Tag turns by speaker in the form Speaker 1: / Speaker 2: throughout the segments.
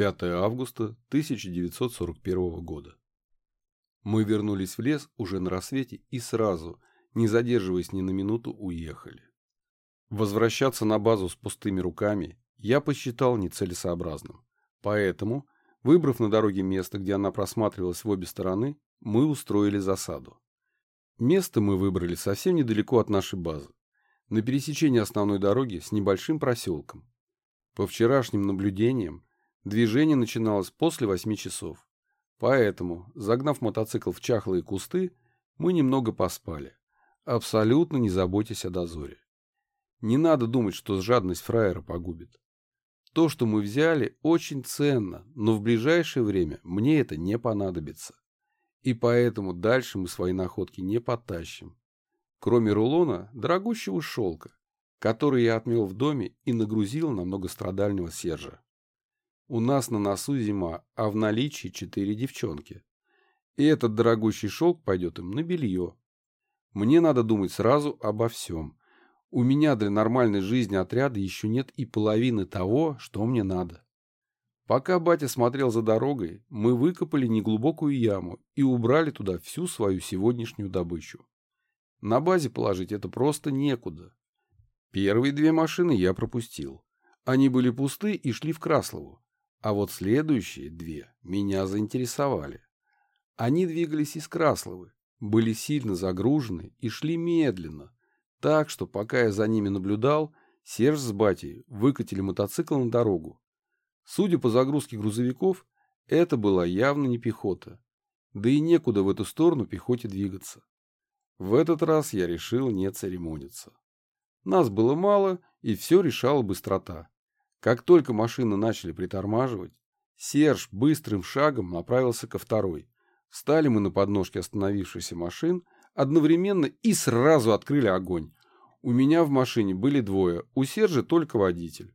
Speaker 1: 5 августа 1941 года. Мы вернулись в лес уже на рассвете и сразу, не задерживаясь ни на минуту, уехали. Возвращаться на базу с пустыми руками я посчитал нецелесообразным. Поэтому, выбрав на дороге место, где она просматривалась в обе стороны, мы устроили засаду. Место мы выбрали совсем недалеко от нашей базы, на пересечении основной дороги с небольшим проселком. По вчерашним наблюдениям, движение начиналось после восьми часов. Поэтому, загнав мотоцикл в чахлые кусты, мы немного поспали, абсолютно не заботясь о дозоре. Не надо думать, что жадность фраера погубит. То, что мы взяли, очень ценно, но в ближайшее время мне это не понадобится. И поэтому дальше мы свои находки не потащим. Кроме рулона, дорогущего шелка, который я отмел в доме и нагрузил на многострадального Сержа. У нас на носу зима, а в наличии четыре девчонки. И этот дорогущий шелк пойдет им на белье. Мне надо думать сразу обо всем. У меня для нормальной жизни отряда еще нет и половины того, что мне надо. Пока батя смотрел за дорогой, мы выкопали неглубокую яму и убрали туда всю свою сегодняшнюю добычу. На базе положить это просто некуда. Первые две машины я пропустил. Они были пусты и шли в Краслову. А вот следующие две меня заинтересовали. Они двигались из Красловы, были сильно загружены и шли медленно, так что, пока я за ними наблюдал, Серж с батей выкатили мотоцикл на дорогу. Судя по загрузке грузовиков, это была явно не пехота. Да и некуда в эту сторону пехоте двигаться. В этот раз я решил не церемониться. Нас было мало, и все решала быстрота. Как только машины начали притормаживать, Серж быстрым шагом направился ко второй. Встали мы на подножке остановившихся машин, одновременно и сразу открыли огонь. У меня в машине были двое, у Сержа только водитель.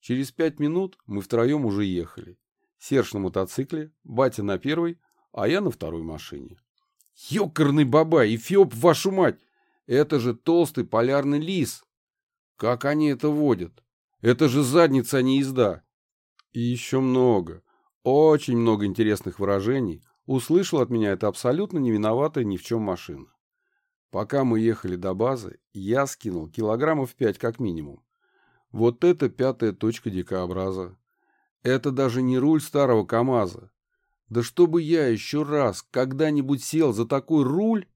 Speaker 1: Через пять минут мы втроем уже ехали. Серж на мотоцикле, батя на первой, а я на второй машине. Ёкарный бабай, Эфиоп, вашу мать! Это же толстый полярный лис. Как они это водят? Это же задница, а не езда. И еще много, очень много интересных выражений услышал от меня это абсолютно не виноватая ни в чем машина. Пока мы ехали до базы, я скинул килограммов пять как минимум. Вот это пятая точка дикообраза. Это даже не руль старого КамАЗа. Да чтобы я еще раз когда-нибудь сел за такой руль,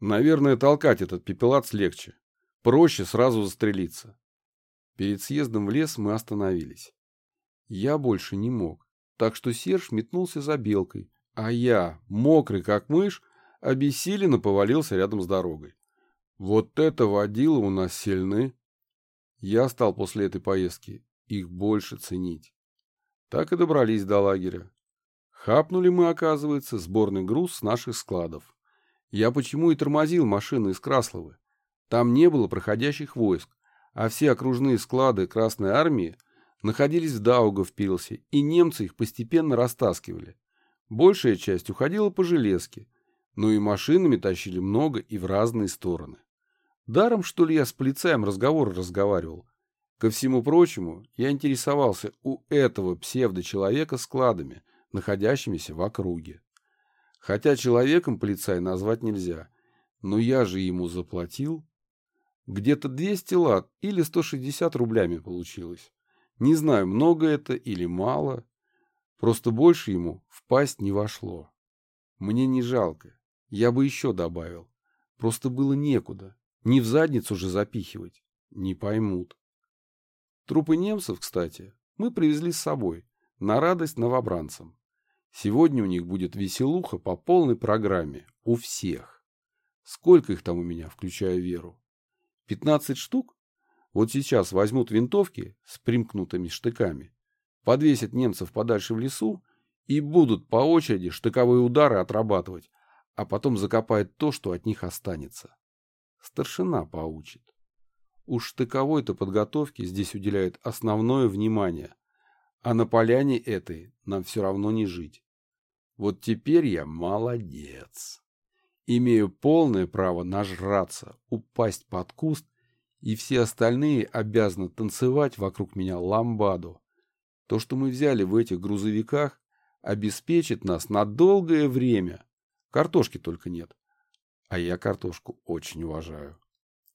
Speaker 1: наверное, толкать этот пепелац легче. Проще сразу застрелиться. Перед съездом в лес мы остановились. Я больше не мог, так что Серж метнулся за белкой, а я, мокрый как мышь, обессиленно повалился рядом с дорогой. Вот это водила у нас сильны. Я стал после этой поездки их больше ценить. Так и добрались до лагеря. Хапнули мы, оказывается, сборный груз с наших складов. Я почему и тормозил машины из Красловы. Там не было проходящих войск, а все окружные склады Красной Армии находились в Даугавпилсе, и немцы их постепенно растаскивали. Большая часть уходила по железке, но и машинами тащили много и в разные стороны. Даром, что ли, я с полицаем разговор разговаривал. Ко всему прочему, я интересовался у этого псевдочеловека складами, находящимися в округе. Хотя человеком полицай назвать нельзя, но я же ему заплатил. Где-то 200 лат или 160 рублями получилось. Не знаю, много это или мало. Просто больше ему в пасть не вошло. Мне не жалко. Я бы еще добавил. Просто было некуда. Не в задницу же запихивать. Не поймут. Трупы немцев, кстати, мы привезли с собой. На радость новобранцам. Сегодня у них будет веселуха по полной программе. У всех. Сколько их там у меня, включая Веру? Пятнадцать штук? Вот сейчас возьмут винтовки с примкнутыми штыками, подвесят немцев подальше в лесу и будут по очереди штыковые удары отрабатывать, а потом закопает то, что от них останется. Старшина поучит. Уж штыковой-то подготовке здесь уделяет основное внимание, а на поляне этой нам все равно не жить. Вот теперь я молодец. Имею полное право нажраться, упасть под куст, и все остальные обязаны танцевать вокруг меня ламбаду. То, что мы взяли в этих грузовиках, обеспечит нас на долгое время. Картошки только нет. А я картошку очень уважаю.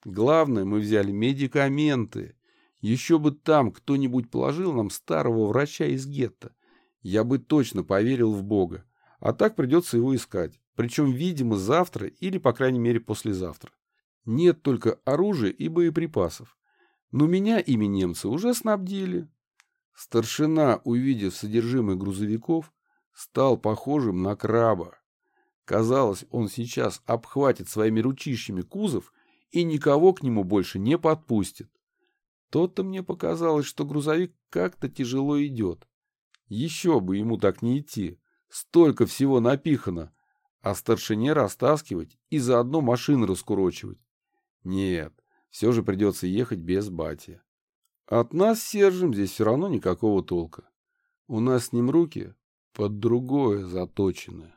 Speaker 1: Главное, мы взяли медикаменты. Еще бы там кто-нибудь положил нам старого врача из гетто. Я бы точно поверил в Бога. А так придется его искать. Причем, видимо, завтра или, по крайней мере, послезавтра. Нет только оружия и боеприпасов. Но меня ими немцы уже снабдили. Старшина, увидев содержимое грузовиков, стал похожим на краба. Казалось, он сейчас обхватит своими ручищами кузов и никого к нему больше не подпустит. То-то мне показалось, что грузовик как-то тяжело идет. Еще бы ему так не идти. Столько всего напихано. А старшине растаскивать и заодно машины раскурочивать. Нет, все же придется ехать без бати. От нас с Сержем здесь все равно никакого толка. У нас с ним руки под другое заточены.